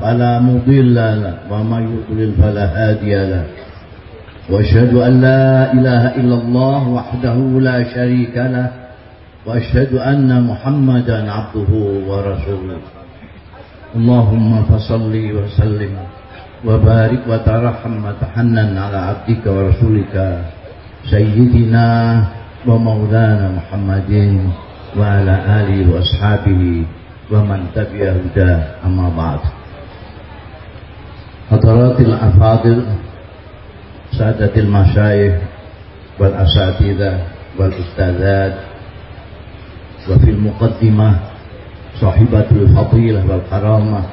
فلا مضل له ومن يضلل فلا هادي له. وأشهد أن لا إله إلا الله وحده لا شريك له. وأشهد أن محمدا عبده ورسوله. اللهم فصل وسلم وبارك وترحم وتحنن على عبدك ورسولك سيدنا ومولانا محمد وعلى آله وأصحابه ومن تبع هداه أما بعد. Hadaratil afadil Sadatil masyayikh Wal asatidah Wal ustadzat Wa fil muqaddimah Sahibatul fadilah wal karamah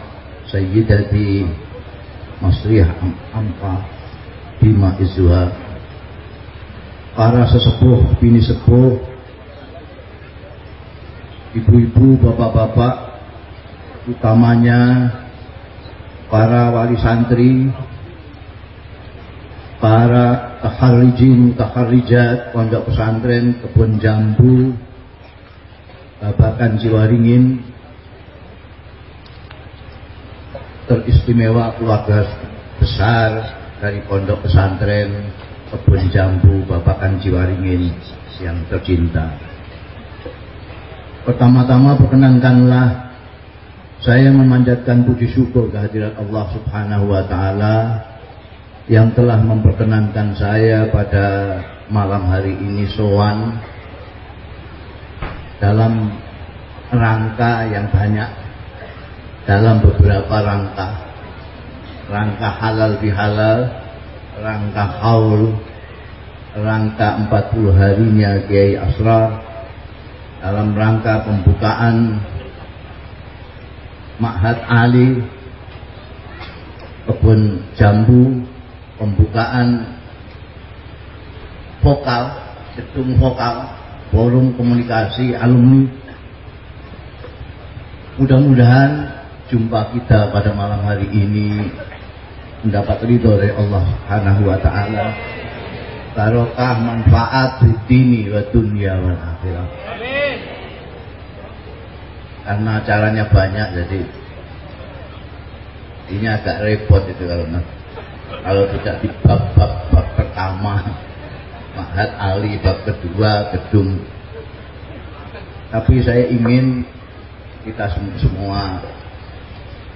Sayyidati Masriyah Ampa Bima Izuha Para sesepuh Bini sepuh Ibu-ibu, bapak-bapak Utamanya para wali santri, para taharrijin, taharrijat, pondok pesantren, kebun jambu, babakan Jiwaringin, teristimewa keluarga besar dari pondok pesantren, kebun jambu, babakan Jiwaringin yang tercinta. Pertama-tama perkenankanlah saya memanjatkan puji syukur kehadirat Allah Subhanahu wa taala yang telah memperkenankan saya pada malam hari ini sowan dalam rangka yang banyak dalam beberapa rangka. Rangka halal bihalal rangka haul rangka 40 harinya Kiai Asrar dalam rangka pembukaan Ma'had Ali kebun jambu pembukaan vokal gedung vokal forum komunikasi alumni. Mudah-mudahan jumpa kita pada malam hari ini mendapat ridho dari Allah Subhanahu wa taala. Barokah manfaat di dini wa dunia wa akhirah karena acaranya banyak jadi ini agak repot itu kalau kalau tidak di bab-bab bab pertama Mahat Ali bab kedua gedung. Tapi saya ingin kita semua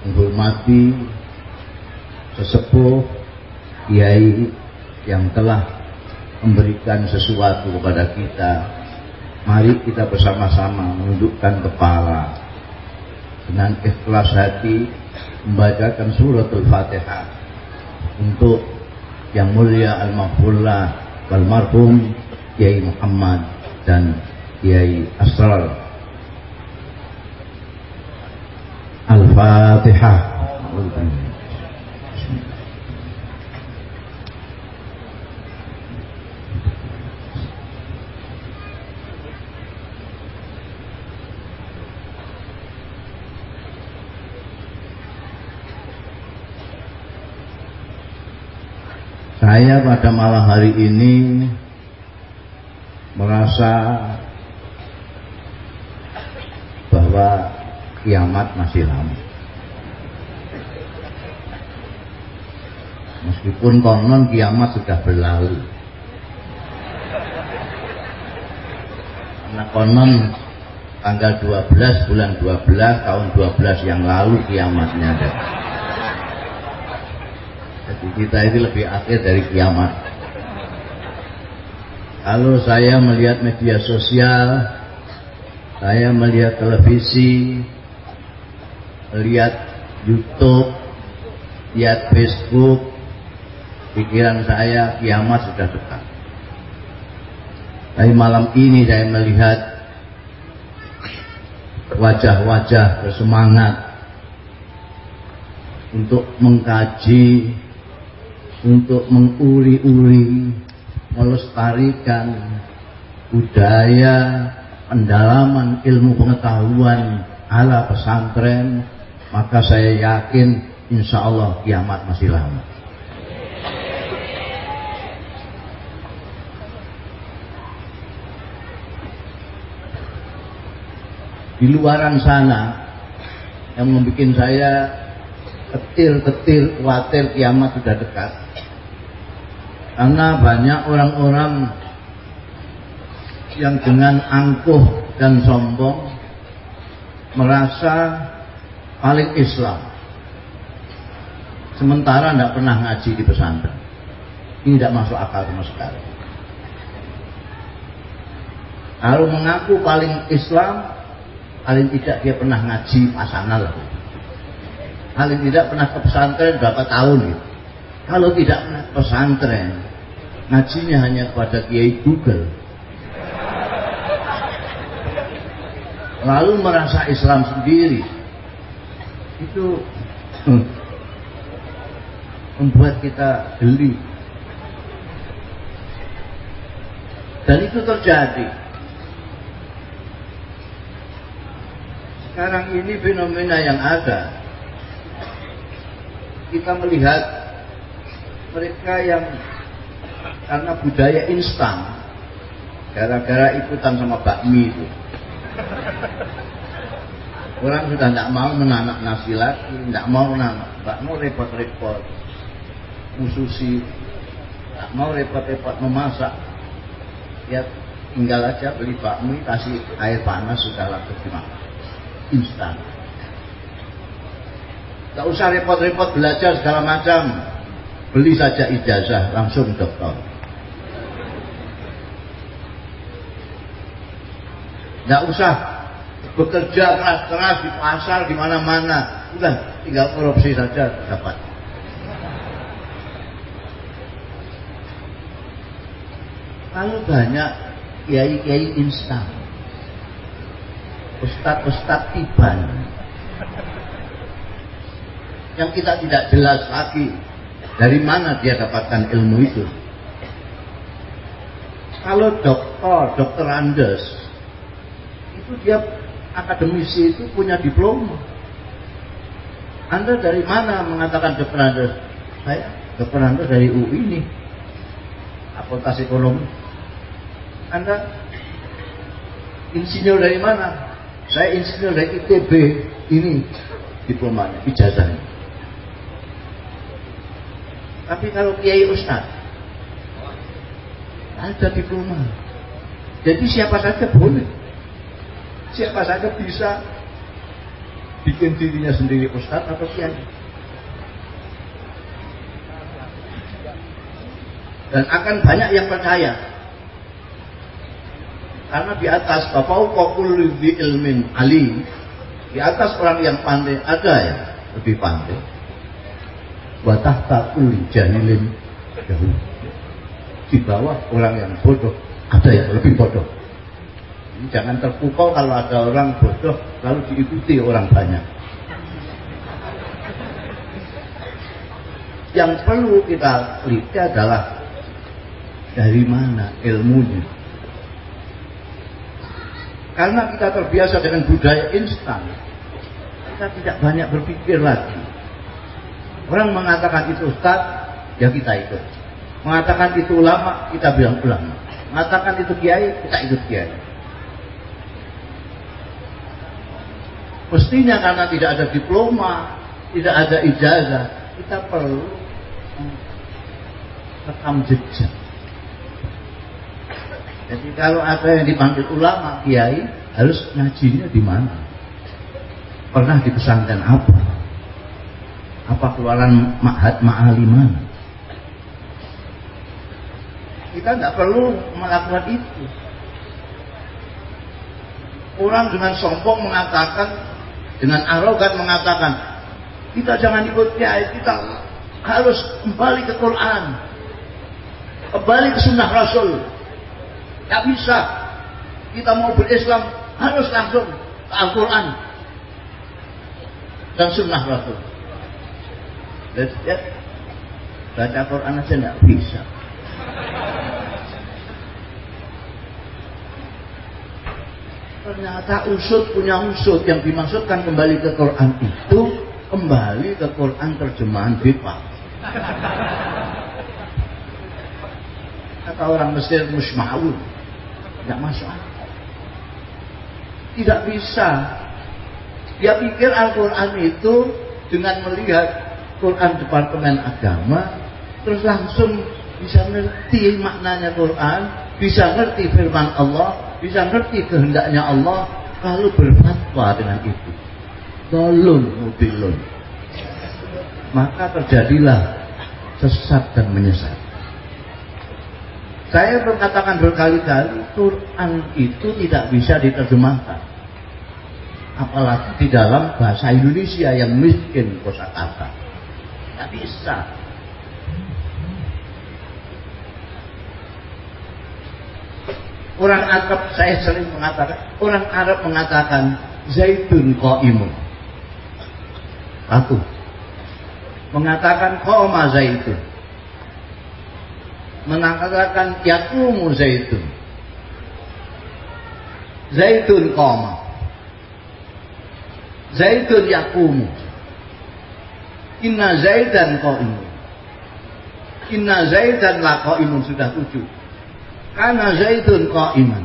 menghormati sesepuh kiai yang telah memberikan sesuatu kepada kita Mari kita bersama-sama menundukkan kepala. Dengan ikhlas hati membacakan suratul Fatihah. Untuk yang mulia al-mahfullah wal marhum Kiai Muhammad dan Kiai Asrar. Al-Fatihah Saya pada malam hari ini merasa bahwa kiamat masih lama. Meskipun konon kiamat sudah berlalu. Karena konon tanggal 12 bulan 12 tahun 12 yang lalu kiamatnya ada. Jadi kita ini lebih akhir dari kiamat. Kalau saya melihat media sosial, saya melihat televisi, lihat YouTube, lihat Facebook, pikiran saya kiamat sudah dekat. Tapi malam ini saya melihat wajah-wajah bersemangat untuk mengkaji untuk menguli-uli, melestarikan budaya, pendalaman ilmu pengetahuan ala pesantren, maka saya yakin insya Allah kiamat masih lama. Di luaran sana yang membuat saya ketir-ketir khawatir kiamat sudah dekat. Karena banyak orang-orang yang dengan angkuh dan sombong merasa paling Islam. Sementara tidak pernah ngaji di pesantren. Ini tidak masuk akal sama sekali. Kalau mengaku paling Islam, paling tidak dia pernah ngaji pasangan lah. Paling tidak pernah ke pesantren berapa tahun gitu. Kalau tidak pernah pesantren, ngajinya hanya kepada kiai Google. Lalu merasa Islam sendiri. Itu hmm, membuat kita geli. Dan itu terjadi. Sekarang ini fenomena yang ada. Kita melihat mereka yang karena budaya instan gara-gara ikutan sama bakmi itu Orang sudah tidak mau menanak nasi lagi, tidak mau menanak, mau repot-repot, mususi, tidak mau repot-repot memasak. Ya tinggal aja beli bakmi, kasih air panas sudah langsung dimakan, instan. Tidak usah repot-repot belajar segala macam, beli saja ijazah langsung dokter. Tidak usah bekerja keras-keras di pasar di mana-mana. Udah tinggal korupsi saja dapat. Kalau banyak kiai-kiai instan, ustad-ustad tiban, yang kita tidak jelas lagi dari mana dia dapatkan ilmu itu. Kalau dokter, dokter Andes, itu dia akademisi itu punya diploma. Anda dari mana mengatakan dokter Anda? Saya dokter Anda dari UI ini, Fakultas Ekonomi. Anda insinyur dari mana? Saya insinyur dari ITB ini diplomanya, ijazahnya. Tapi kalau Kiai Ustaz ada diploma. Jadi siapa saja boleh siapa saja bisa bikin dirinya sendiri ustaz atau kiai. Dan akan banyak yang percaya. Karena di atas bapau kokul di ilmin ali, di atas orang yang pandai ada yang lebih pandai. Watah takul jahilin jauh. Di bawah orang yang bodoh ada yang lebih bodoh. Jangan terpukau kalau ada orang bodoh lalu diikuti orang banyak. Yang perlu kita teliti adalah dari mana ilmunya. Karena kita terbiasa dengan budaya instan, kita tidak banyak berpikir lagi. Orang mengatakan itu ustaz, ya kita ikut. Mengatakan itu ulama, kita bilang ulama. Mengatakan itu kiai, kita ikut kiai. Mestinya karena tidak ada diploma, tidak ada ijazah, kita perlu rekam jejak. Jadi kalau ada yang dipanggil ulama, kiai, harus ngajinya di mana? Pernah di pesantren apa? Apa keluaran ma'had ma'aliman? Kita tidak perlu melakukan itu. Orang dengan sombong mengatakan dengan arogan mengatakan kita jangan ikut kiai kita harus kembali ke Quran. Kembali ke sunnah Rasul. Tidak bisa. Kita mau berislam harus langsung ke Al-Quran dan sunnah Rasul. Baca Quran aja nggak bisa ternyata usut punya usut. Yang dimaksudkan kembali ke Quran itu kembali ke Quran terjemahan Bipa kata orang Mesir musmaul nggak masuk tidak bisa. Dia pikir Al-Quran itu dengan melihat Quran Departemen Agama terus langsung bisa ngerti maknanya Quran bisa ngerti firman Allah bisa ngerti kehendaknya Allah kalau berfatwa dengan itu. Tolong mutilun maka terjadilah sesat dan menyesat. Saya berkatakan berkali-kali Quran itu tidak bisa diterjemahkan. Apalagi di dalam bahasa Indonesia yang miskin kosakata. Tidak bisa Orang Arab saya sering mengatakan, orang Arab mengatakan zaitun qaimun. Satu. Mengatakan qoma zaitun. Mengatakan yakumu zaitun. Zaitun qoma. Zaitun yakumu. Inna zaidan qaimun. Inna zaidan la qaimun sudah tujuh karena Zaidun qaiman.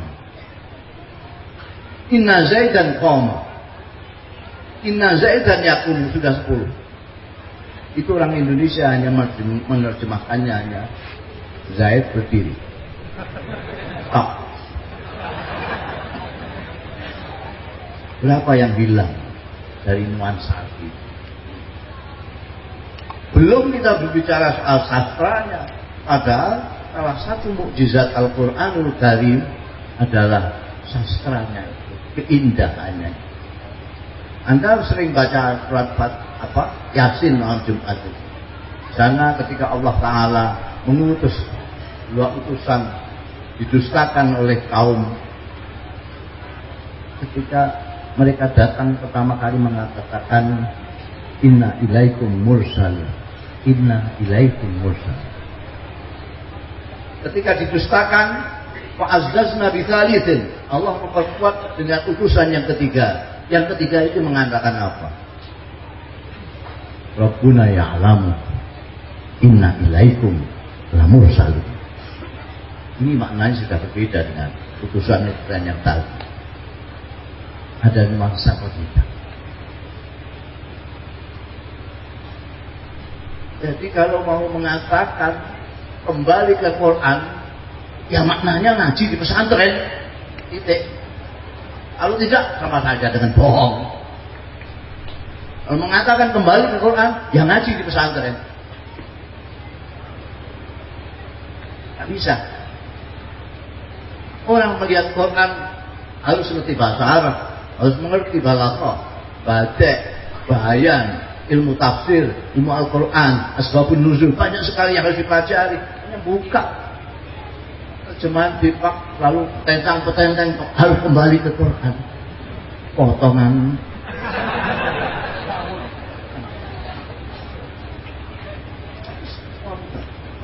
Inna Zaidan qama. Inna Zaidan yakum sudah sepuluh. Itu orang Indonesia hanya menerjemahkannya hanya Zaid berdiri. Tak. Berapa yang hilang dari nuansa itu? Belum kita berbicara soal sastranya, padahal salah satu mukjizat Al-Qur'anul Karim adalah sastranya itu, keindahannya. Anda sering baca surat apa? Yasin malam Jumat itu. Sana ketika Allah Ta'ala mengutus dua utusan didustakan oleh kaum ketika mereka datang pertama kali mengatakan inna ilaikum mursal inna ilaikum mursal ketika didustakan fa'azzazna bithalithin Allah memperkuat dengan utusan yang ketiga. Yang ketiga itu mengatakan apa? Rabbuna ya'lamu. Inna ilaikum lamur salim ini maknanya sudah berbeda dengan utusan yang tadi. Ada nuansa berbeda jadi kalau mau mengatakan kembali ke Quran ya maknanya ngaji di pesantren. Titik. Kalau tidak sama saja dengan bohong. Kalau mengatakan kembali ke Quran ya ngaji di pesantren. Tidak bisa. Orang melihat Quran harus mengerti bahasa Arab harus mengerti balaghah badek bayan ilmu tafsir, ilmu Al-Quran, asbabun nuzul, banyak sekali yang harus dipelajari. Hanya buka terjemahan bipak lalu tentang petenteng harus kembali ke Quran. Potongan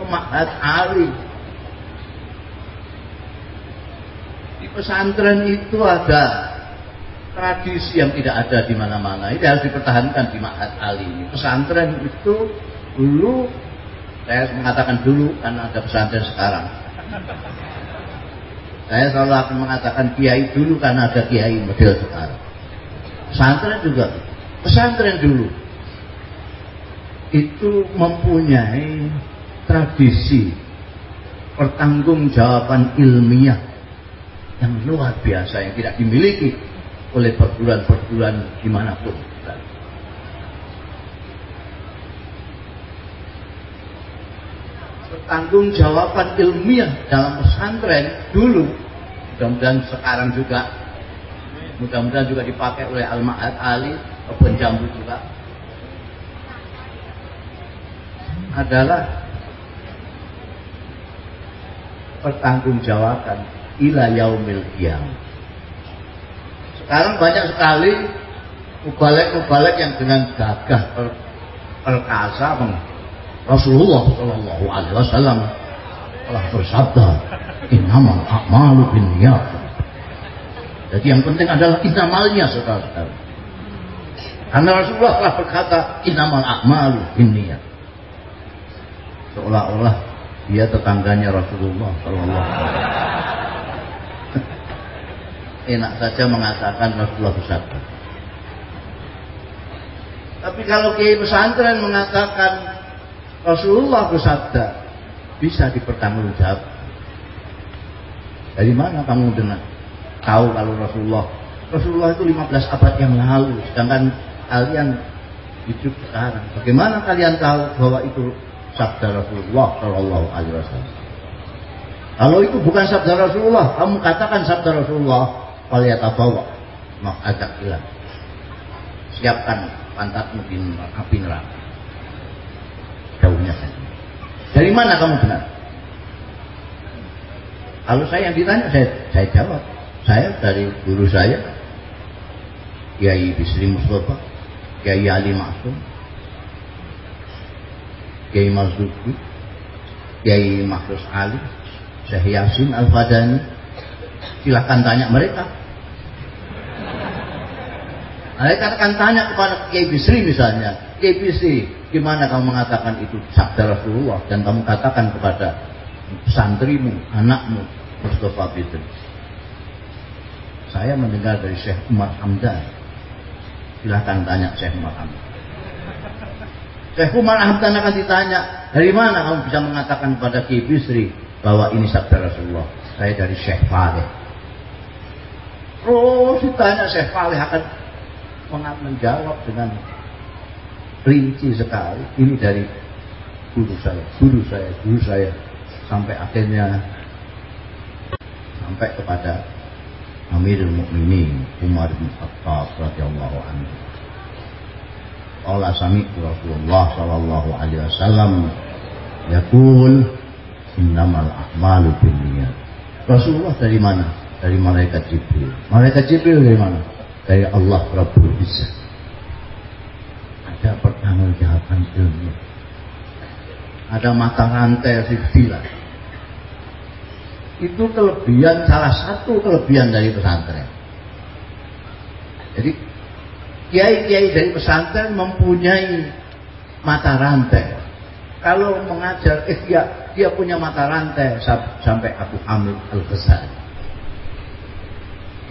Mahat Ali di pesantren itu ada tradisi yang tidak ada di mana-mana. Ini harus dipertahankan di Ma'had Ali. Pesantren itu dulu, saya mengatakan dulu karena ada pesantren sekarang. Saya selalu akan mengatakan kiai dulu karena ada kiai model sekarang. Pesantren juga, pesantren dulu itu mempunyai tradisi pertanggungjawaban ilmiah yang luar biasa yang tidak dimiliki oleh perguruan-perguruan di mana pun. Tanggung jawaban ilmiah dalam pesantren dulu, mudah-mudahan sekarang juga, mudah-mudahan juga dipakai oleh Al-Ma'ad Ali, Jambu juga, adalah pertanggungjawaban ila yaumil qiyamah sekarang banyak sekali mubalek-mubalek yang dengan gagah per, perkasa Rasulullah Shallallahu Alaihi Wasallam telah bersabda, "Innamal a'malu binniyat." Jadi yang penting adalah inamalnya saudara-saudara. Karena Rasulullah telah berkata, "Innamal a'malu binniyat." Seolah-olah dia tetangganya Rasulullah Shallallahu Alaihi Wasallam. Enak saja mengatakan Rasulullah bersabda. Tapi kalau kiai pesantren mengatakan Rasulullah bersabda, bisa dipertanggungjawab. Dari mana kamu dengar? Tahu kalau Rasulullah Rasulullah itu 15 abad yang lalu, sedangkan kalian hidup sekarang. Bagaimana kalian tahu bahwa itu sabda Rasulullah Shallallahu Alaihi Wasallam? Kalau itu bukan sabda Rasulullah, kamu katakan sabda Rasulullah, kalian tahu mak ajak hilang. Siapkan pantatmu di api neraka. Daunnya saja. Dari mana kamu benar? Kalau saya yang ditanya, saya, saya jawab. Saya dari guru saya, Kiai Bisri Mustafa, Kiai Ali Maksum, Kiai Mazduki, Kiai Mahrus Ali, Syekh Yasin Al-Fadani. Silahkan tanya mereka. Mereka akan tanya kepada Kiai misalnya, Kiai gimana kamu mengatakan itu sabda Rasulullah dan kamu katakan kepada santrimu, anakmu, Mustafa Bisri. Saya mendengar dari Syekh Umar Hamdan. Silahkan tanya Syekh Umar Hamdan. Syekh Umar Hamdan akan ditanya, dari mana kamu bisa mengatakan kepada Kiai Bisri bahwa ini sabda Rasulullah? Saya dari Syekh Faleh. Terus ditanya Syekh Faleh akan menjawab dengan rinci sekali. Ini dari guru saya, guru saya, guru saya sampai akhirnya sampai kepada Amirul Mukminin Umar bin Khattab radhiyallahu anhu. Allah sami Rasulullah sallallahu alaihi wasallam yaqul innamal a'malu binniyat. Rasulullah dari mana? Dari malaikat Jibril. Malaikat Jibril dari mana? dari Allah Rabbul Izzah. Ada pertanggungjawaban ilmu. Ada mata rantai silsilah. Itu kelebihan salah satu kelebihan dari pesantren. Jadi kiai-kiai dari pesantren mempunyai mata rantai. Kalau mengajar, eh dia, punya mata rantai sampai Abu Hamid Al-Ghazali.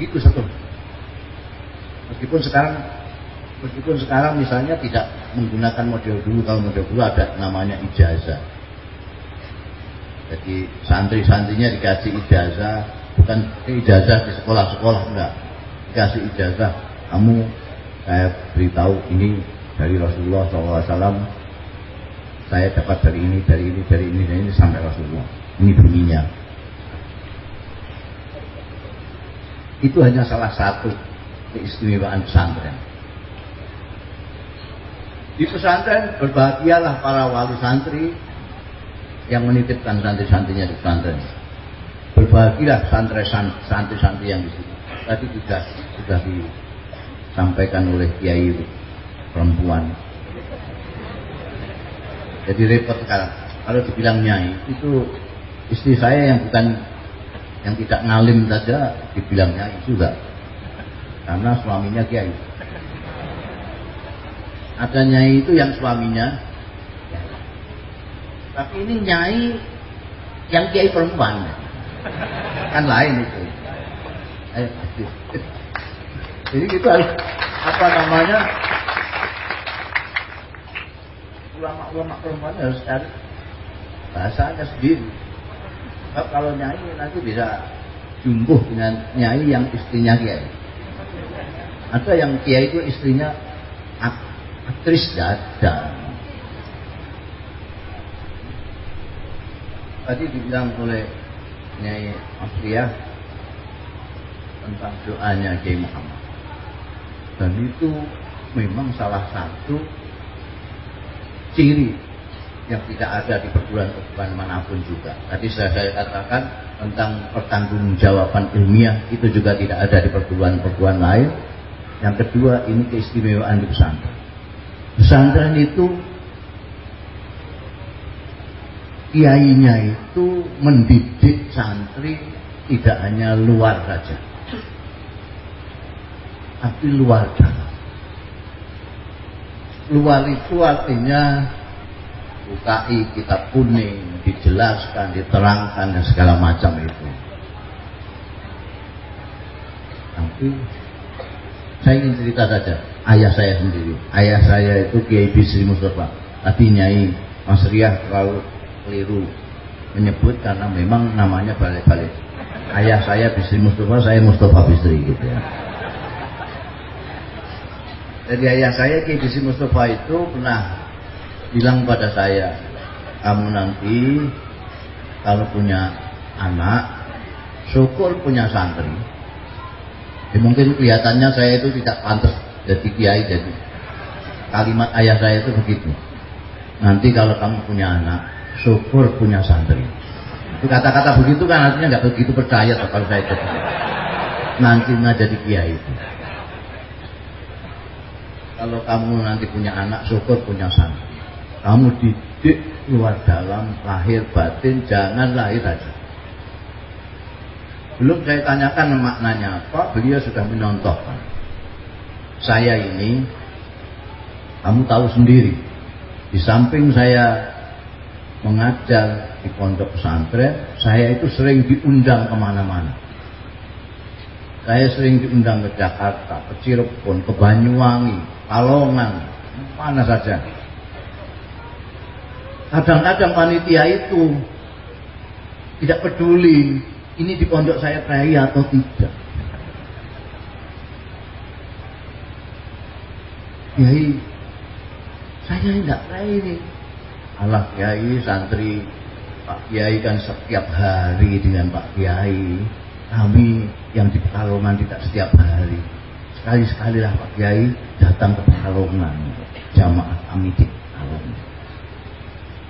Itu satu Meskipun sekarang meskipun sekarang misalnya tidak menggunakan model dulu kalau model dulu ada namanya ijazah. Jadi santri-santrinya dikasih ijazah, bukan ijazah di sekolah-sekolah enggak. Dikasih ijazah, kamu saya beritahu ini dari Rasulullah SAW saya dapat dari ini, dari ini, dari ini, dari ini sampai Rasulullah. Ini bunyinya. Itu hanya salah satu keistimewaan pesantren. Di pesantren berbahagialah para wali santri yang menitipkan santri-santrinya di pesantren. Berbahagialah santri-santri yang di sini. Tadi juga sudah disampaikan oleh kiai perempuan. Jadi repot sekarang. Kalau dibilang nyai itu istri saya yang bukan yang tidak ngalim saja dibilang nyai juga karena suaminya kiai. Ada nyai itu yang suaminya, tapi ini nyai yang kiai perempuan, kan lain itu. Jadi itu apa namanya ulama-ulama perempuan harus cari bahasanya sendiri. Kalau nyai nanti bisa jumbuh dengan nyai yang istrinya kiai. Ada yang kiai itu istrinya aktris dada. Tadi dibilang oleh Nyai Afriya tentang doanya Kiai Muhammad. Dan itu memang salah satu ciri yang tidak ada di perguruan-perguruan mana pun juga. Tadi sudah saya katakan tentang pertanggungjawaban ilmiah itu juga tidak ada di perguruan-perguruan lain yang kedua ini keistimewaan di pesantren. Pesantren itu kiainya itu mendidik santri tidak hanya luar saja tapi luar dalam luar itu artinya bukai kitab kuning dijelaskan diterangkan dan segala macam itu. Tapi saya ingin cerita saja ayah saya sendiri. Ayah saya itu Kiai Bisri Mustafa. Tapi Nyai Mas Riah terlalu keliru. Menyebut karena memang namanya balik-balik. Ayah saya Bisri Mustafa saya Mustafa Bisri gitu ya jadi ayah saya Kiai Bisri Mustafa itu pernah bilang pada saya kamu nanti kalau punya anak syukur punya santri. Ya, mungkin kelihatannya saya itu tidak pantas jadi kiai jadi kalimat ayah saya itu begitu. Nanti kalau kamu punya anak syukur punya santri. Itu kata-kata begitu kan artinya nggak begitu percaya kalau saya jadi nanti nggak jadi kiai itu kalau kamu nanti punya anak syukur punya santri. Kamu didik luar dalam lahir batin jangan lahir aja. Belum saya tanyakan maknanya apa beliau sudah menyontohkan saya ini kamu tahu sendiri. Di samping saya mengajar di pondok pesantren saya itu sering diundang ke mana-mana. Saya sering diundang ke Jakarta, ke Cirebon, ke Banyuwangi, Palongan, mana saja. Kadang-kadang panitia itu tidak peduli ini di pondok saya kiai atau tidak. Kiai, saya tidak kiai ini. Allah kiai, santri, Pak Kiai kan setiap hari dengan Pak Kiai. Kami yang di Pekalongan tidak setiap hari sekali-sekali lah Pak Kiai datang ke Pekalongan jamaah kami di Pekalongan.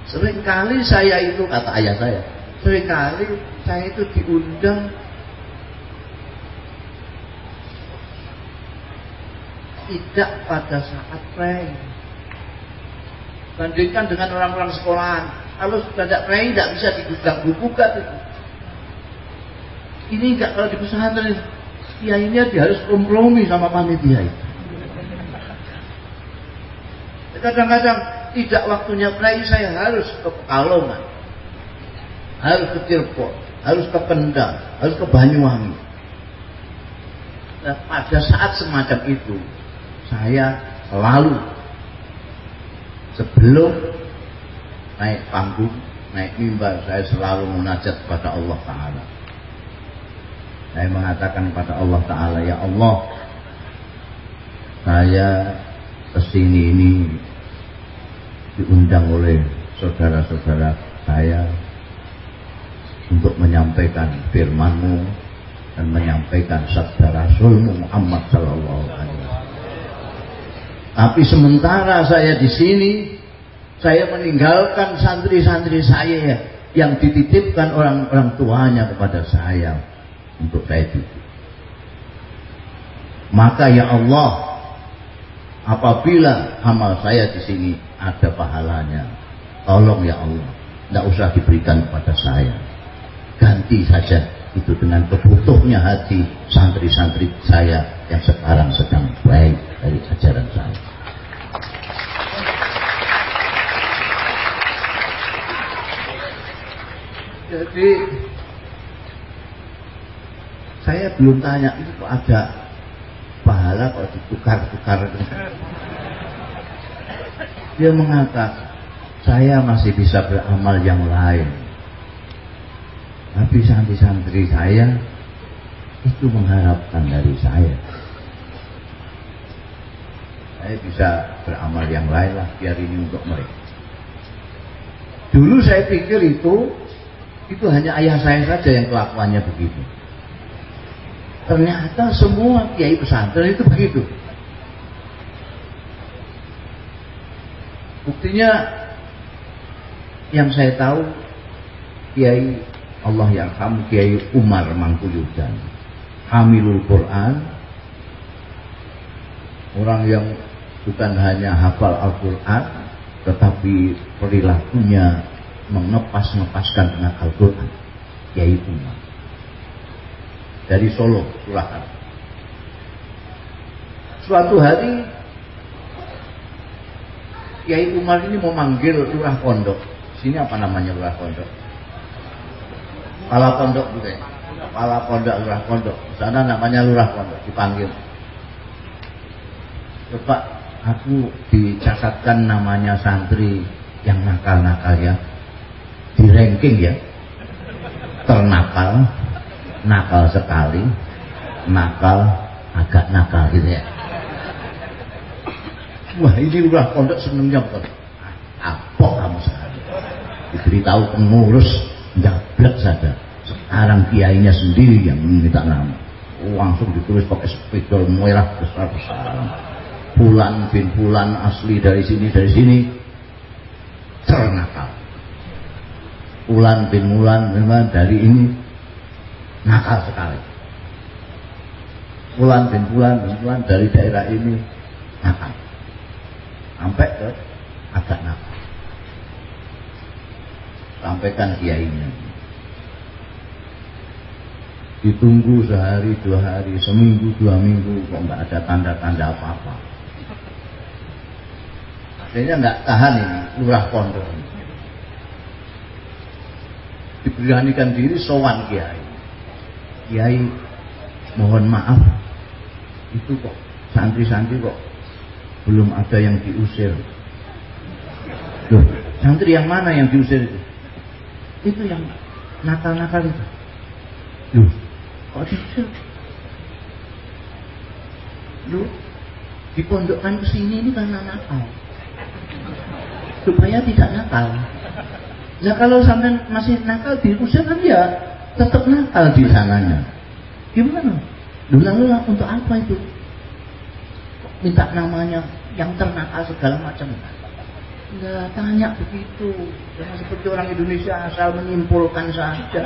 Seringkali saya itu kata ayah saya sering kali saya itu diundang. Tidak pada saat pray bandingkan dengan orang-orang sekolahan. Kalau sudah tidak pray tidak bisa digudang buka ini enggak kalau di pesantren kiainya dia harus kompromi sama panitia itu. Kadang-kadang tidak waktunya pray saya harus ke Pekalongan, harus ke Cirebon, harus ke Kendal, harus ke Banyuwangi. Nah, pada saat semacam itu, saya selalu sebelum naik panggung, naik mimbar, saya selalu munajat kepada Allah Taala saya mengatakan kepada Allah Ta'ala ya Allah saya ke sini ini diundang oleh saudara-saudara saya untuk menyampaikan firmanmu dan menyampaikan sabda Rasulmu Muhammad Sallallahu Alaihi Wasallam. Tapi sementara saya di sini, saya meninggalkan santri-santri saya yang dititipkan orang-orang tuanya kepada saya untuk saya. Maka ya Allah, apabila amal saya di sini ada pahalanya, tolong ya Allah, tidak usah diberikan kepada saya. Ganti saja itu dengan kebutuhnya hati santri-santri saya yang sekarang sedang baik dari ajaran saya. Jadi saya belum tanya ini kok ada pahala kok ditukar-tukar? Dia mengatakan saya masih bisa beramal yang lain. Tapi santri-santri saya itu mengharapkan dari saya. Saya bisa beramal yang lain lah biar ini untuk mereka. Dulu saya pikir itu itu hanya ayah saya saja yang kelakuannya begitu Ternyata semua kiai pesantren itu begitu. Buktinya yang saya tahu Kiai Allah yang kamu Kiai Umar Mangkuyudan. Hamilul Quran. Orang yang bukan hanya hafal Al-Quran tetapi perilakunya mengepas-ngepaskan dengan Al-Quran. Kiai Umar dari Solo, Surakarta suatu hari Kiai Umar ini memanggil lurah pondok. Sini apa namanya lurah pondok? Kepala pondok juga ya? Kepala pondok lurah pondok. Sana namanya lurah pondok dipanggil. Coba aku dicatatkan namanya santri yang nakal-nakal ya. Di ranking ya. Ternakal nakal sekali nakal agak nakal gitu ya. Wah ini lurah pondok senengnya betul apa kamu sekali. Diberitahu pengurus jablek saja. Sekarang kiainya sendiri yang meminta nama. Langsung ditulis pakai spidol merah besar-besar bulan bin bulan asli dari sini dari sini. Ternakal. Bulan bin bulan memang dari ini nakal sekali. Bulan bin bulan bin bulan dari daerah ini nakal. Sampai ke agak nakal. Sampaikan kiainya. Ditunggu sehari dua hari seminggu dua minggu kok nggak ada tanda-tanda apa-apa. Akhirnya nggak tahan ini lurah pondok diberanikan diri sowan kiai kiai mohon maaf. Itu kok santri-santri kok belum ada yang diusir. Loh santri yang mana yang diusir itu? Itu yang nakal-nakal itu. Loh kok diusir? Loh dipondokkan ke sini ini karena nakal. Supaya tidak nakal. Nah kalau sampai masih nakal diusir kan ya tetap nakal di sananya. Gimana? Lu lalu untuk apa itu? Minta namanya yang ternakal segala macam. Enggak tanya begitu. Jangan seperti orang Indonesia asal menyimpulkan saja.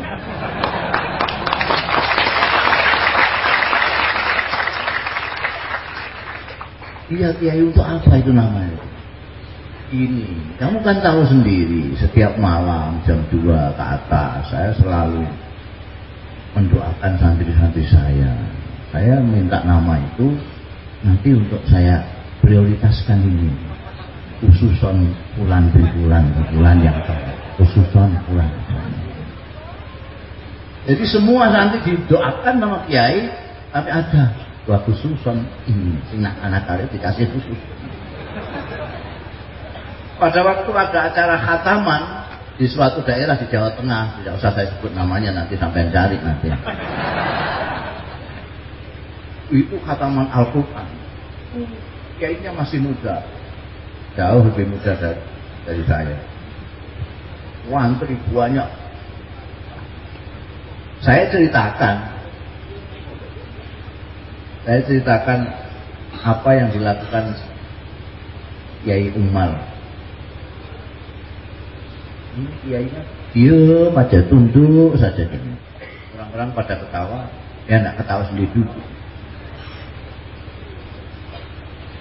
Iya kiai untuk apa itu namanya? ini kamu kan tahu sendiri setiap malam jam 2 ke atas saya selalu mendoakan santri-santri saya. Saya minta nama itu nanti untuk saya prioritaskan ini. Khususon bulan bulan bulan yang khususon bulan jadi semua santri didoakan sama kiai tapi ada dua khususon ini. Anak-anak kalian dikasih khusus. Pada waktu ada acara khataman di suatu daerah di Jawa Tengah, tidak usah saya sebut namanya nanti sampai cari nanti. Itu khataman Al-Quran. Kayaknya masih muda, jauh lebih muda dari, dari saya. Wantri banyak. Saya ceritakan, saya ceritakan apa yang dilakukan Kiai Umar ini kiainya diam aja tunduk saja orang-orang pada ketawa ya nak ketawa sendiri dulu.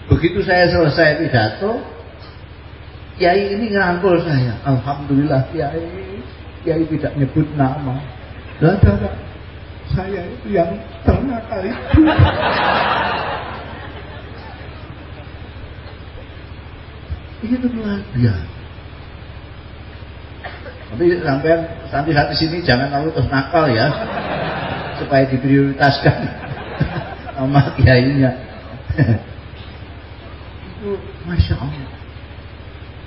Begitu saya selesai pidato kiai ini ngerangkul saya. Alhamdulillah kiai kiai tidak nyebut nama. Lah saya itu yang ternakal itu. Itu luar biasa tapi sampai nanti hati sini jangan lalu terus nakal ya, supaya diprioritaskan sama kiainya. itu masya Allah.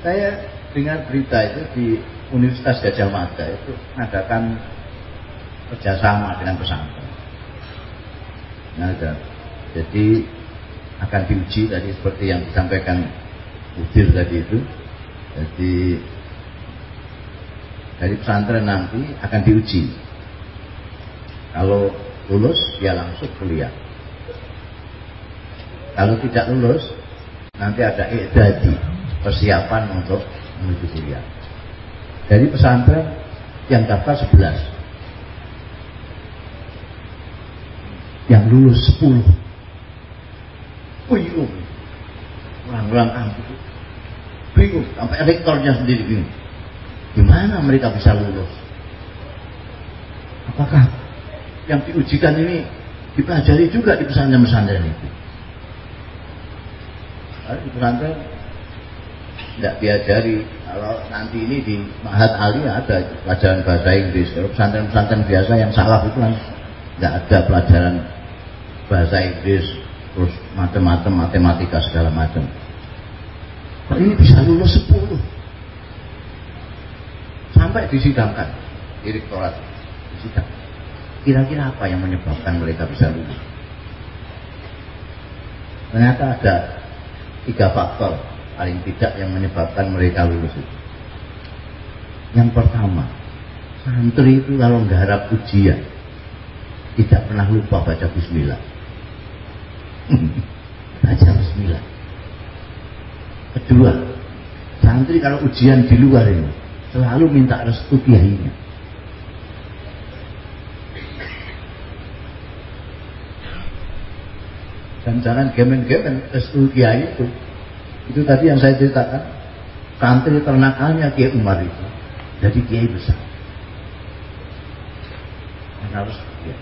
Saya dengar berita itu di Universitas Gajah Mada itu mengadakan kerjasama dengan pesantren. Nah, jadi akan diuji tadi seperti yang disampaikan Udir tadi itu. Jadi dari pesantren nanti akan diuji. Kalau lulus, dia langsung kuliah. Kalau tidak lulus, nanti ada ikdadi, persiapan untuk menuju kuliah. Dari pesantren yang daftar 11. Yang lulus 10. Bingung. Orang-orang bingung. Sampai rektornya sendiri bingung Gimana mereka bisa lulus? Apakah yang diujikan ini dipelajari juga di pesantren-pesantren itu? Di pesantren tidak diajari kalau nanti ini di Mahat Ali ada pelajaran bahasa Inggris kalau pesantren-pesantren biasa yang salah itu kan tidak ada pelajaran bahasa Inggris terus macam-macam matematika segala macam ini bisa lulus 10 sampai disidangkan direktorat disidang kira-kira apa yang menyebabkan mereka bisa lulus ternyata ada tiga faktor paling tidak yang menyebabkan mereka lulus itu. Yang pertama, santri itu kalau harap ujian tidak pernah lupa baca bismillah. baca bismillah. Kedua, santri kalau ujian di luar ini selalu minta restu kiainya. Dan jangan gemen-gemen restu kiai itu itu tadi yang saya ceritakan. Santri ternakalnya Kiai Umar itu. Jadi Kiai besar. yang harus ya.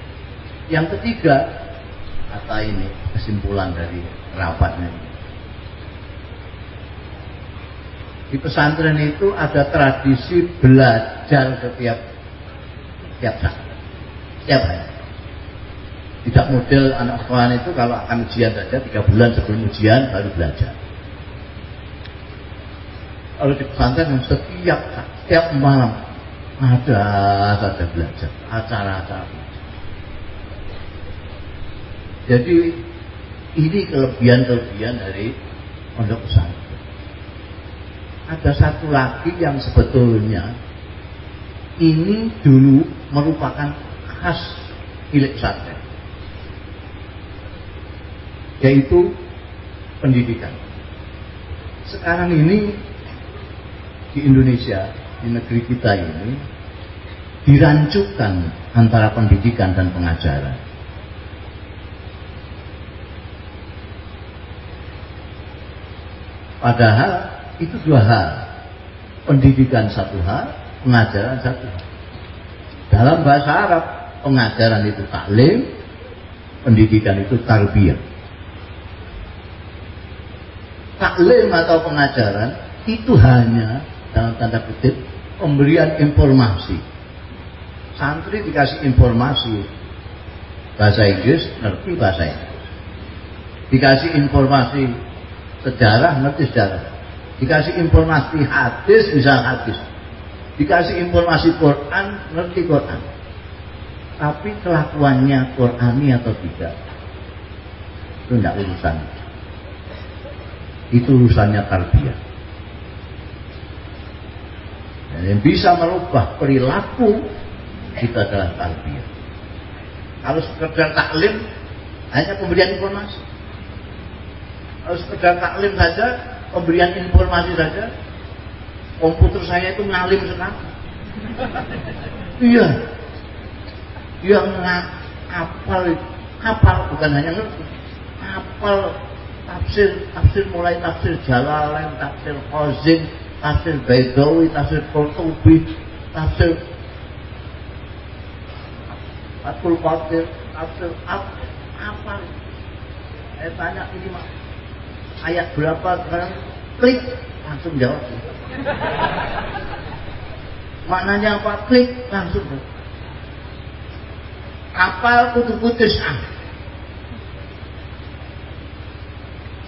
Yang ketiga, kata ini kesimpulan dari rapatnya ini. Di pesantren itu ada tradisi belajar setiap setiap saat, setiap hari. Tidak model anak sekolah itu kalau akan ujian saja tiga bulan sebelum ujian baru belajar. Kalau di pesantren setiap setiap malam ada saja belajar acara-acara jadi ini kelebihan-kelebihan dari pondok pesantren ada satu lagi yang sebetulnya ini dulu merupakan khas milik pesantren yaitu pendidikan sekarang ini di Indonesia, di negeri kita ini, dirancukan antara pendidikan dan pengajaran. Padahal itu dua hal. Pendidikan satu hal, pengajaran satu hal. Dalam bahasa Arab, pengajaran itu taklim, pendidikan itu tarbiyah. Taklim atau pengajaran itu hanya dalam tanda kutip pemberian informasi santri dikasih informasi bahasa Inggris ngerti bahasa Inggris dikasih informasi sejarah ngerti sejarah dikasih informasi hadis bisa hadis. Dikasih informasi Quran ngerti Quran. Tapi kelakuannya Qurani atau tidak? Itu tidak urusan. Itu urusannya tarbiyah. Dan yang bisa merubah perilaku kita adalah tarbiyah. Kalau sekedar taklim hanya pemberian informasi. Kalau sekedar taklim saja, pemberian informasi saja, komputer saya itu ngalim sekali. iya. Yang apal apal bukan hanya ngerti. Apal tafsir, tafsir mulai tafsir Jalalain, tafsir Khazin, tafsir Baidawi, tafsir Qurtubi, tafsir Fathul Qadir, tafsir apa, apa? Saya tanya ini mak ayat berapa sekarang klik langsung jawab. Maknanya apa? Klik langsung. Kapal kutu putus ah.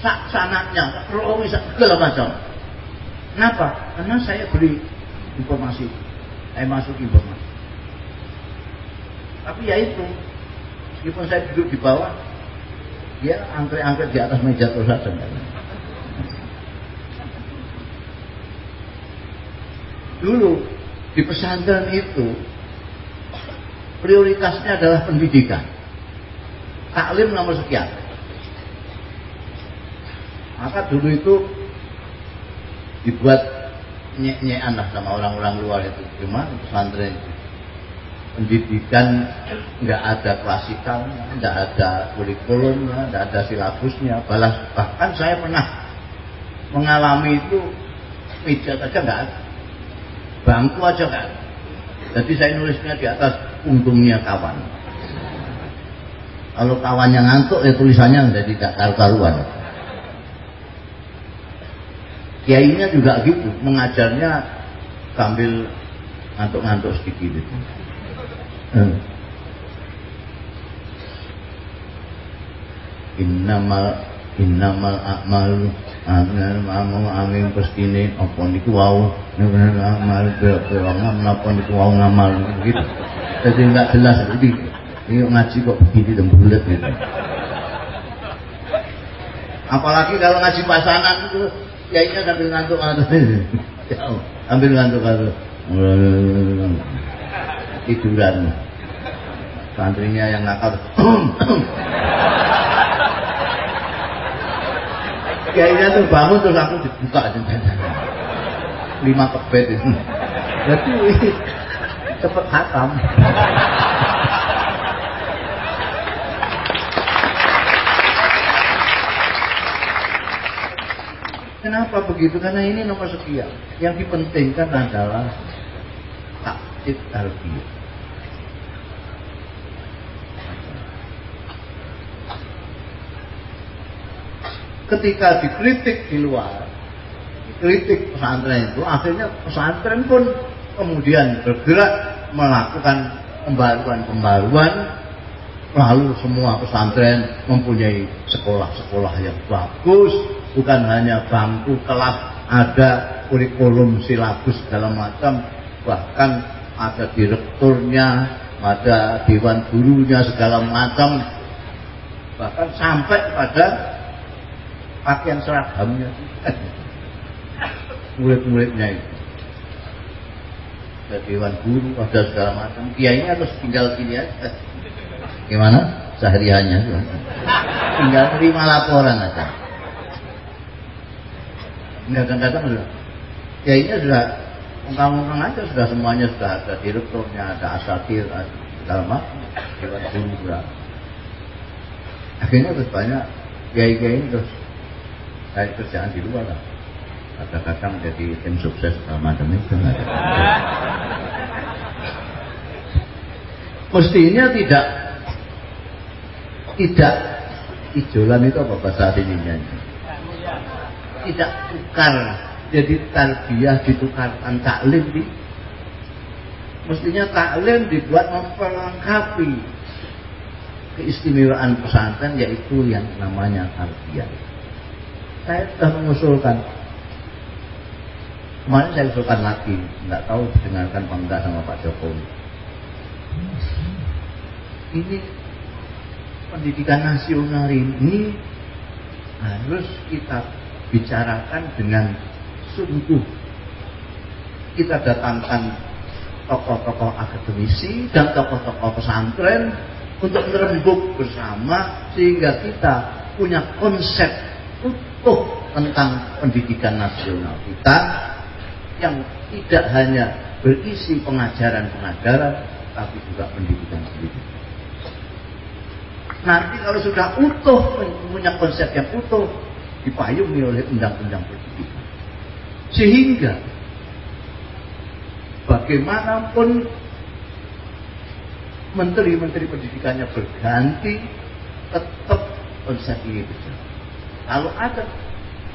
Sak sanatnya, roh segala macam. Kenapa? Karena saya beri informasi, saya masuk informasi. Tapi ya itu, meskipun saya duduk di bawah, dia angkat-angkat di atas meja terus saja. Dulu di pesantren itu prioritasnya adalah pendidikan. Taklim nomor sekian. Maka dulu itu dibuat nyek-nyekan lah sama orang-orang luar itu cuma pesantren pendidikan nggak ada klasikal nggak ada kurikulumnya nggak ada silabusnya balas. Bahkan saya pernah mengalami itu meja saja nggak ada. Bangku aja kan jadi saya nulisnya di atas untungnya kawan. Kalau kawannya ngantuk ya tulisannya jadi tidak karu-karuan. Kiainya juga gitu mengajarnya sambil ngantuk-ngantuk sedikit itu. Innamal innamal a'malu amal amal amin pestine apa niku wau? Amal pira-pira napa niku wau ngamal? Gitu. Jadi enggak jelas jadi ini ngaji kok begini dan bulat gitu. Apalagi kalau ngaji pasangan itu kiainya sambil ngantuk-ngantuk ambil ngantuk-ngantuk tiduran santrinya yang nakal kiainya tuh bangun terus aku dibuka lima kebet itu jadi cepet hatam Kenapa begitu? Karena ini nomor sekian. Yang dipentingkan adalah taktik tarbiyah. Ketika dikritik di luar kritik pesantren itu akhirnya pesantren pun kemudian bergerak melakukan pembaruan-pembaruan lalu semua pesantren mempunyai sekolah-sekolah yang bagus bukan hanya bangku kelas ada kurikulum silabus segala macam bahkan ada direkturnya ada dewan gurunya segala macam. Bahkan sampai pada pakaian seragamnya murid-muridnya itu. Ada dewan guru ada segala macam. Kiainya harus tinggal sini aja. Gimana? Sehariannya tinggal terima laporan aja. Akan datang sudah. Kiainya sudah ungkang-ungkang aja sudah semuanya sudah ada direkturnya ada asakir segala macam. Dewan guru akhirnya terus banyak kiai-kiai terus cari kerjaan di luar lah. Kadang-kadang jadi tim sukses segala macam itu mestinya tidak tidak ijolan itu apa bahasa ininya tidak tukar jadi tarbiyah ditukarkan taklim di mestinya taklim dibuat memperlengkapi keistimewaan pesantren yaitu yang namanya tarbiyah saya sudah mengusulkan. Kemarin saya usulkan lagi. Nggak tahu didengarkan apa enggak sama Pak Jokowi. Ini pendidikan nasional ini harus kita bicarakan dengan sungguh. Kita datangkan tokoh-tokoh akademisi dan tokoh-tokoh pesantren untuk merembuk bersama sehingga kita punya konsep tentang pendidikan nasional kita yang tidak hanya berisi pengajaran-pengajaran tapi juga pendidikan pendidikan. Nanti kalau sudah utuh punya konsep yang utuh dipayungi oleh undang-undang pendidikan. Sehingga bagaimanapun menteri-menteri pendidikannya berganti tetap konsep ini. Kalau ada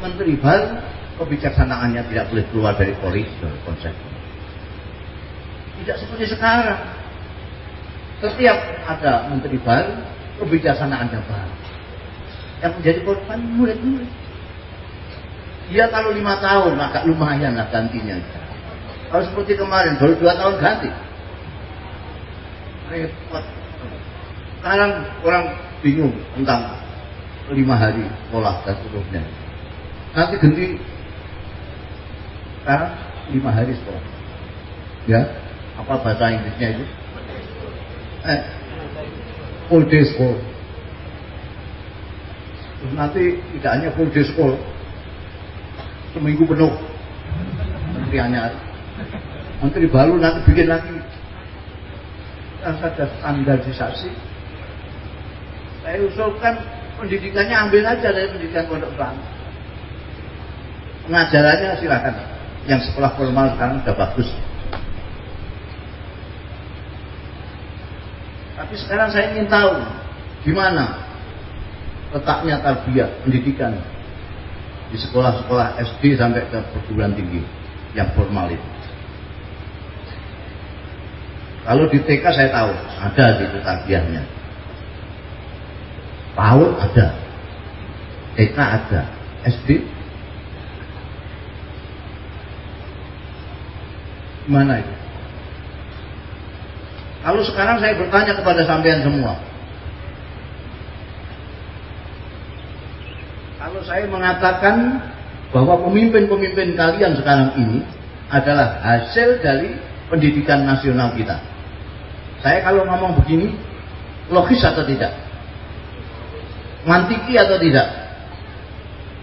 menteri baru, kebijaksanaannya tidak boleh keluar dari koridor konsep. Tidak seperti sekarang. Setiap ada menteri baru, kebijaksanaannya baru. Yang menjadi korban murid-murid. Dia kalau lima tahun agak lumayan lah gantinya. Kalau seperti kemarin baru dua tahun ganti. Repot. Sekarang orang bingung tentang lima hari sekolah dan seterusnya. Nanti ganti sekarang lima hari sekolah. Ya, apa bahasa Inggrisnya itu? Eh, full day school. Terus nanti tidak hanya full day school, seminggu penuh kementeriannya. Menteri baru nanti bikin lagi yang ada standarisasi. Saya usulkan pendidikannya ambil aja dari pendidikan pondok pesantren. Pengajarannya silakan. Yang sekolah formal sekarang sudah bagus. Tapi sekarang saya ingin tahu gimana letaknya tarbiyah pendidikan di sekolah-sekolah SD sampai ke perguruan tinggi yang formal itu. Kalau di TK saya tahu ada di tarbiyahnya. PAUD ada, TK ada, SD mana itu? Kalau sekarang saya bertanya kepada sampean semua, kalau saya mengatakan bahwa pemimpin-pemimpin kalian sekarang ini adalah hasil dari pendidikan nasional kita. Saya kalau ngomong begini, logis atau tidak? Mantiki atau tidak?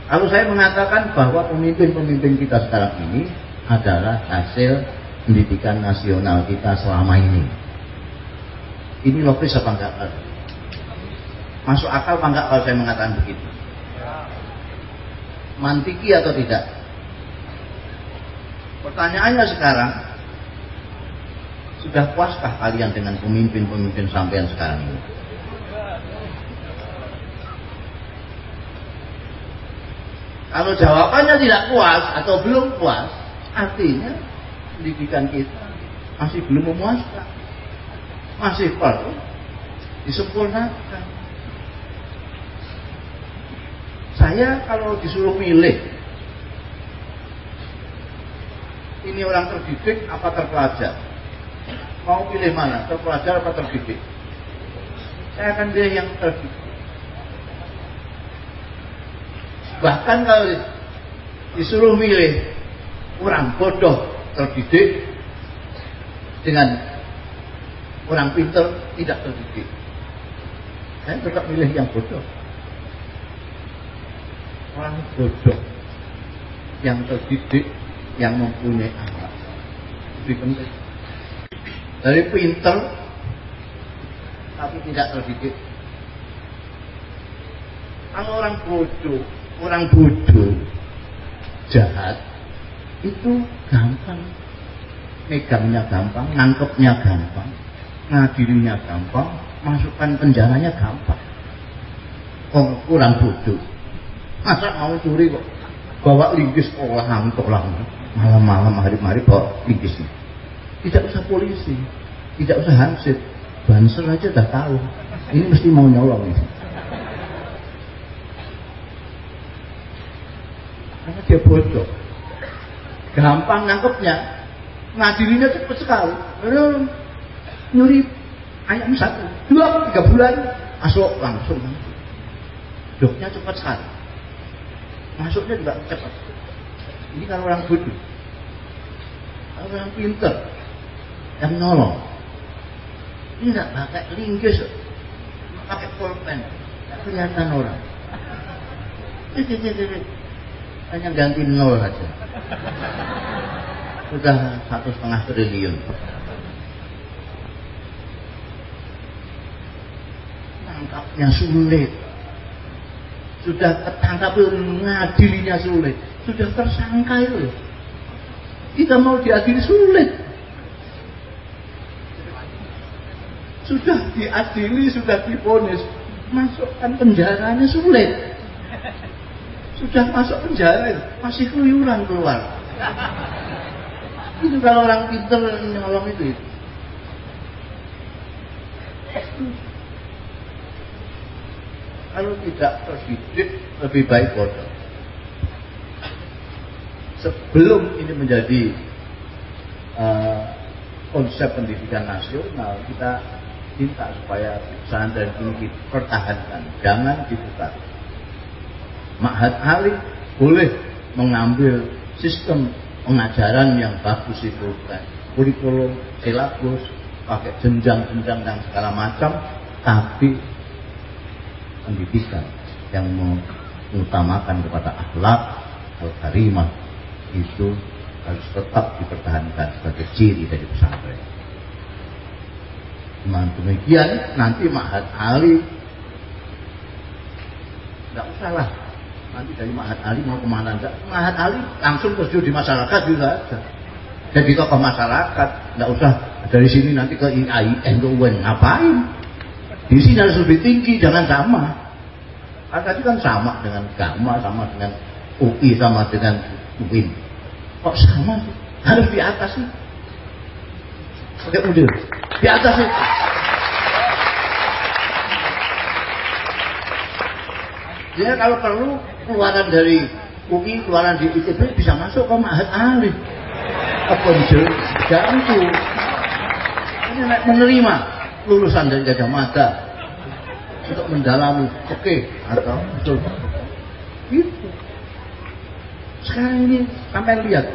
Kalau saya mengatakan bahwa pemimpin-pemimpin kita sekarang ini adalah hasil pendidikan nasional kita selama ini. Ini logis apa enggak? Masuk akal apa enggak kalau saya mengatakan begitu? Mantiki atau tidak? Pertanyaannya sekarang, sudah puaskah kalian dengan pemimpin-pemimpin sampean sekarang ini? Kalau jawabannya tidak puas atau belum puas, artinya pendidikan kita masih belum memuaskan. Masih perlu disempurnakan. Saya kalau disuruh milih ini orang terdidik apa terpelajar? Mau pilih mana? Terpelajar apa terdidik? Saya akan pilih yang terdidik. Bahkan kalau disuruh milih orang bodoh terdidik dengan orang pintar tidak terdidik. Saya tetap milih yang bodoh. Orang bodoh yang terdidik, yang mempunyai akal. Lebih penting. Dari pintar tapi tidak terdidik. Kalau orang bodoh, orang bodoh jahat itu gampang. Megangnya gampang nangkepnya gampang ngadilinya gampang masukkan penjaranya gampang. Oh kurang bodoh. Masa mau curi kok? Bawa linggis sekolah ngantuk lah. Malam-malam hari-hari bawa linggis. Tidak usah polisi tidak usah hansip. Banser aja udah tahu. Ini mesti mau nyolong ini karena dia bodoh. Gampang nangkepnya. Ngadilinya cepat sekali. Nyuri ayam satu dua tiga bulan masuk langsung. Doknya cepat sekali. Masuknya juga cepat ini kalau orang bodoh. Kalau orang pinter yang nolong. Ini tidak pakai linggis pakai pulpen. Kelihatan orang hanya ganti nol saja. Sudah satu setengah triliun. Tangkapnya sulit. Sudah ketangkap ngadilinya sulit. Sudah tersangka itu kita mau diadili sulit. Sudah diadili sudah diponis. Masukkan penjaranya sulit sudah masuk penjara masih keluyuran keluar. Itu kalau orang pinter nyolong itu, itu. kalau tidak terdidik lebih baik bodoh. Sebelum ini menjadi uh, konsep pendidikan nasional kita minta supaya pesantren ini dipertahankan. Jangan dibuka Ma'had Ali boleh mengambil sistem pengajaran yang bagus itu kan kurikulum silabus pakai jenjang-jenjang dan segala macam tapi pendidikan yang mengutamakan kepada akhlak al-karimah itu harus tetap dipertahankan sebagai ciri dari pesantren. Dengan demikian nanti Ma'had Ali tidak usah lah nanti dari Mahat Ali mau ke mana enggak Mahat Ali langsung terjun di masyarakat juga ada jadi tokoh masyarakat enggak usah dari sini nanti ke IAIN ke UN ngapain Di sini harus lebih tinggi, jangan sama. Kan tadi kan sama dengan Gama, sama dengan UI, sama dengan UIN. Kok sama? Harus di atas sih. Oke, udah. Di atas sih. Dia kalau perlu keluaran dari UI, keluaran di ITB bisa masuk ke Mahat Ali. Apa Jangan tuh. Ini menerima lulusan dari Gajah Mada untuk mendalami. Oke atau betul. Itu sekarang ini sampai lihat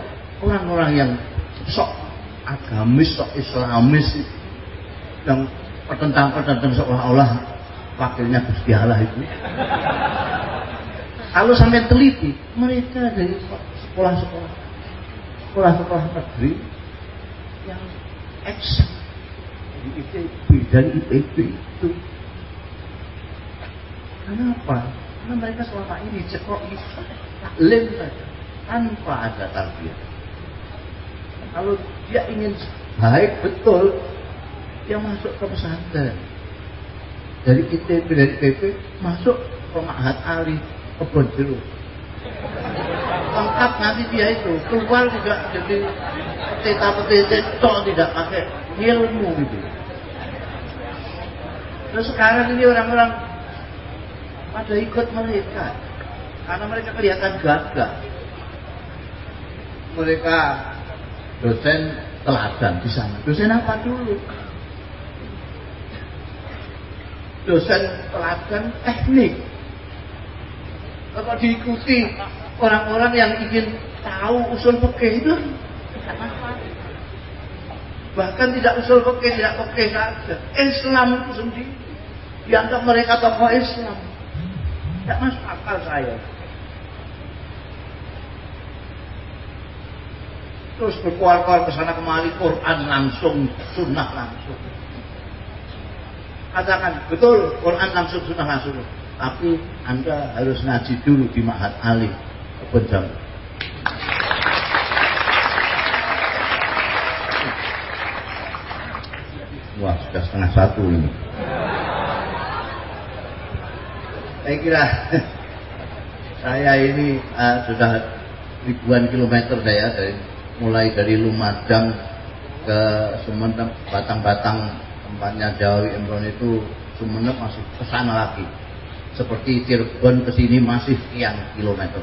orang-orang yang sok agamis sok islamis yang pertentang-pertentang seolah-olah wakilnya Gusti Allah itu kalau sampai teliti mereka dari sekolah-sekolah sekolah-sekolah negeri yang eksak dari ITB dari IPB itu kenapa? karena mereka selama ini cekok taklim saja. Tanpa ada tarbiyah kalau dia ingin baik betul dia masuk ke pesantren. Dari ITB dari PP masuk ke Ma'had Ali kebun jeruk lengkap nanti dia itu. Keluar juga jadi petita petita toh tidak pakai ilmu gitu. Terus sekarang ini orang-orang pada ikut mereka. Karena mereka kelihatan gagah. Mereka dosen teladan di sana. Dosen apa dulu? Dosen teladan teknik kalau diikuti orang-orang yang ingin tahu usul fikih itu bahkan tidak usul fikih tidak fikih saja. Islam itu sendiri. Dianggap mereka tokoh Islam. Tidak masuk akal saya. Terus berkuar-kuar ke sana kemari Quran langsung sunnah langsung. Katakan betul Quran langsung sunnah langsung tapi anda harus ngaji dulu di Mahat Ali kebun Wah, sudah setengah satu ini. Saya kira saya ini uh, sudah ribuan kilometer saya dari mulai dari Lumajang ke Sumeneb, Batang-Batang tempatnya Jawi Imron itu Sumeneb masih ke sana lagi. Seperti Cirebon ke sini masih sekian kilometer.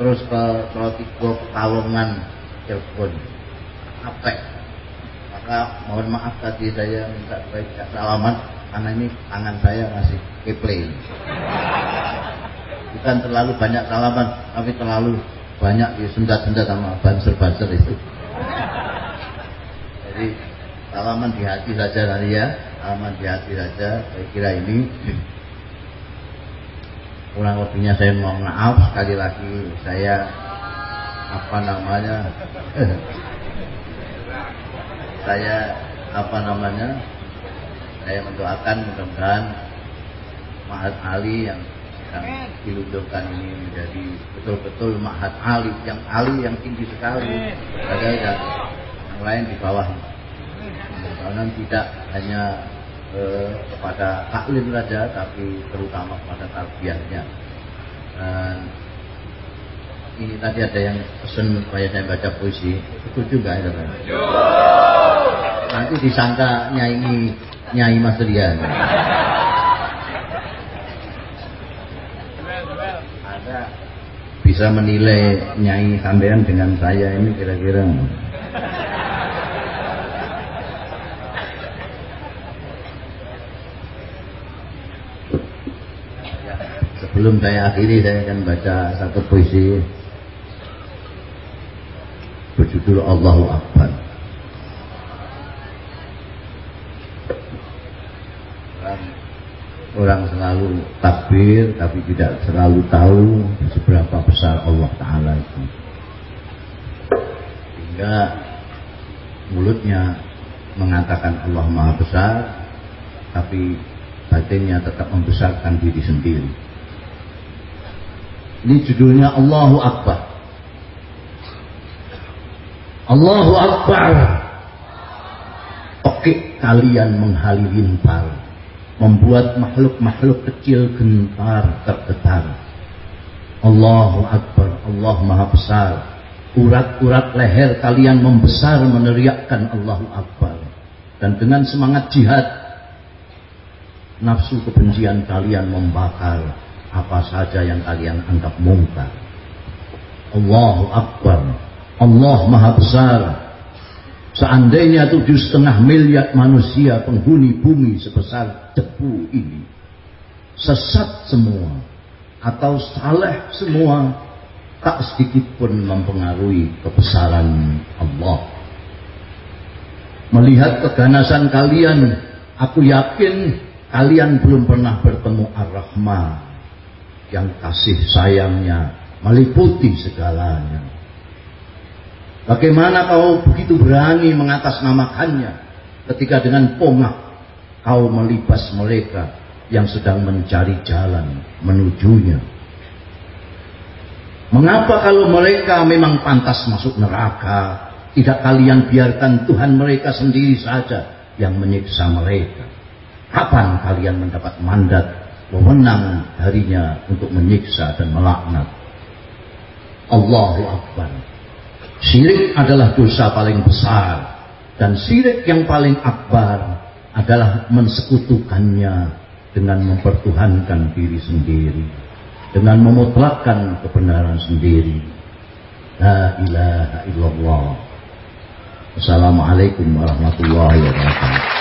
Terus ke Trotigo, Pekalongan, Cirebon, Apek, maka mohon maaf tadi saya minta baik salaman karena ini tangan saya masih keple bukan terlalu banyak salaman tapi terlalu banyak di sendat-sendat sama banser-banser itu. Jadi salaman di hati saja nanti ya salaman di hati saja. Saya kira ini kurang lebihnya saya mohon maaf sekali lagi. Saya apa namanya? Saya apa namanya? Saya mendoakan mudah-mudahan Mahat Ali yang sedang diluncurkan ini menjadi betul-betul Mahat Ali yang Ali yang tinggi sekali. Ada yang, yang lain di bawah karena tidak hanya eh, kepada taklim saja tapi terutama kepada tarbiyahnya. Dan ini tadi ada yang pesen supaya saya baca puisi. Itu juga ya nanti disangka nyai nyai Mas Rian ada bisa menilai nyai sampean dengan saya ini kira-kira sebelum saya akhiri saya akan baca satu puisi berjudul Allahu Akbar. Orang, orang selalu takbir tapi tidak selalu tahu seberapa besar Allah Ta'ala itu. Sehingga mulutnya mengatakan Allah Maha Besar tapi batinnya tetap membesarkan diri sendiri. Ini judulnya Allahu Akbar. Allahu Akbar. merokik kalian menghalilintar, membuat makhluk-makhluk kecil gentar tergetar. Allahu Akbar, Allah Maha Besar. Urat-urat leher kalian membesar meneriakkan Allahu Akbar. Dan dengan semangat jihad, nafsu kebencian kalian membakar apa saja yang kalian anggap mungkar. Allahu Akbar. Allah Maha Besar. Seandainya tujuh setengah miliar manusia penghuni bumi sebesar debu ini sesat semua atau saleh semua tak sedikit pun mempengaruhi kebesaran Allah. Melihat keganasan kalian, aku yakin kalian belum pernah bertemu Ar-Rahman yang kasih sayangnya meliputi segalanya. Bagaimana kau begitu berani mengatasnamakannya ketika dengan pongah kau melibas mereka yang sedang mencari jalan menujunya. Mengapa kalau mereka memang pantas masuk neraka, tidak kalian biarkan Tuhan mereka sendiri saja yang menyiksa mereka? Kapan kalian mendapat mandat wewenang darinya untuk menyiksa dan melaknat? Allahu Akbar. Syirik adalah dosa paling besar. Dan syirik yang paling akbar adalah mensekutukannya dengan mempertuhankan diri sendiri. Dengan memutlakkan kebenaran sendiri. La ilaha illallah. Assalamualaikum warahmatullahi wabarakatuh